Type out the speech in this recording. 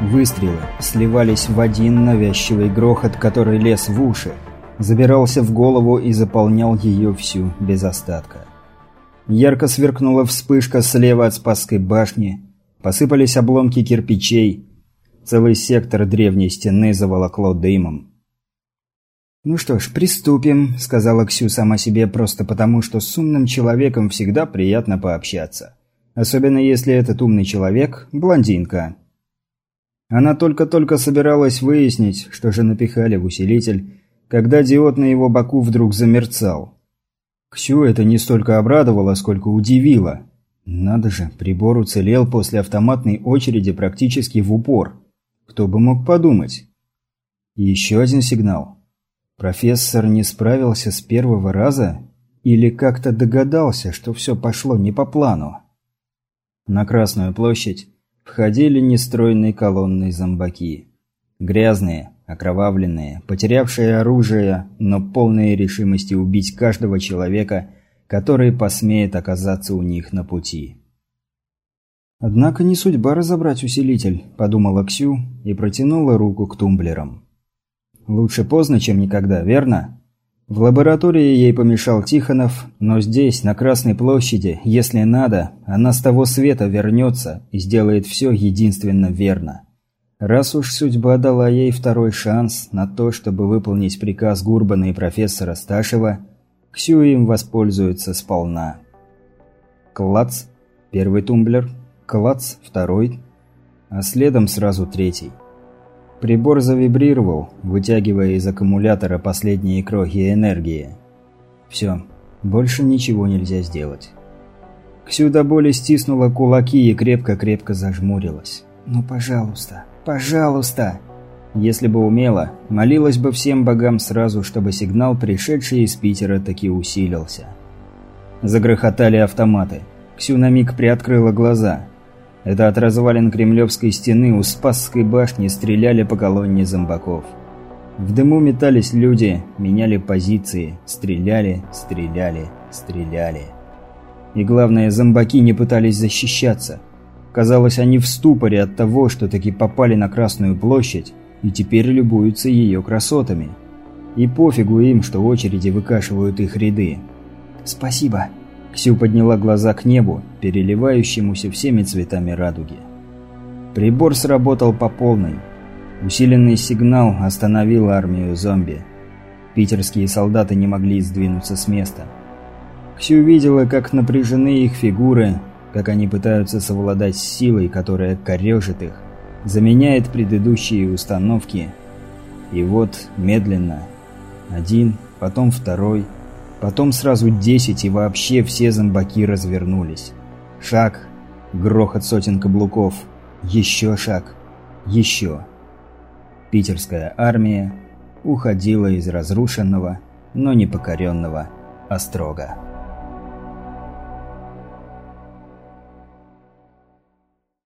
Выстрелы сливались в один навязчивый грохот, который лез в уши, забирался в голову и заполнял ее всю без остатка. Ярко сверкнула вспышка слева от Спасской башни, посыпались обломки кирпичей, целый сектор древней стены заволокло дымом. «Ну что ж, приступим», — сказала Ксю сама себе просто потому, что с умным человеком всегда приятно пообщаться. Особенно если этот умный человек – блондинка. Она только-только собиралась выяснить, что же напихали в усилитель, когда диод на его боку вдруг замерцал. Ксю это не столько обрадовало, сколько удивило. Надо же, прибор уцелел после автоматной очереди практически в упор. Кто бы мог подумать? Еще один сигнал. Профессор не справился с первого раза или как-то догадался, что все пошло не по плану. На Красную площадь входили нестройные колонны зомбаки. Грязные, окровавленные, потерявшие оружие, но полные решимости убить каждого человека, который посмеет оказаться у них на пути. «Однако не судьба разобрать усилитель», – подумала Ксю и протянула руку к тумблерам. «Лучше поздно, чем никогда, верно?» В лаборатории ей помешал Тихонов, но здесь, на Красной площади, если надо, она с того света вернется и сделает все единственно верно. Раз уж судьба дала ей второй шанс на то, чтобы выполнить приказ Гурбана и профессора Сташева, Ксю им воспользуется сполна. Клац, первый тумблер, клац, второй, а следом сразу третий. Прибор завибрировал, вытягивая из аккумулятора последние крохи энергии. Все, больше ничего нельзя сделать. Ксю до боли стиснула кулаки и крепко-крепко зажмурилась. «Ну, пожалуйста, пожалуйста!» Если бы умела, молилась бы всем богам сразу, чтобы сигнал, пришедший из Питера, таки усилился. Загрохотали автоматы. Ксю на миг приоткрыла глаза – это от развалин Кремлевской стены у Спасской башни стреляли по колонне зомбаков. В дыму метались люди, меняли позиции, стреляли, стреляли, стреляли. И главное, зомбаки не пытались защищаться. Казалось, они в ступоре от того, что таки попали на Красную площадь и теперь любуются ее красотами. И пофигу им, что очереди выкашивают их ряды. «Спасибо», Ксю подняла глаза к небу, переливающемуся всеми цветами радуги. Прибор сработал по полной. Усиленный сигнал остановил армию зомби. Питерские солдаты не могли сдвинуться с места. Ксю видела, как напряжены их фигуры, как они пытаются совладать с силой, которая корежит их, заменяет предыдущие установки. И вот медленно, один, потом второй – Потом сразу десять, и вообще все зомбаки развернулись. Шаг, грохот сотен каблуков, еще шаг, еще. Питерская армия уходила из разрушенного, но не покоренного Острога.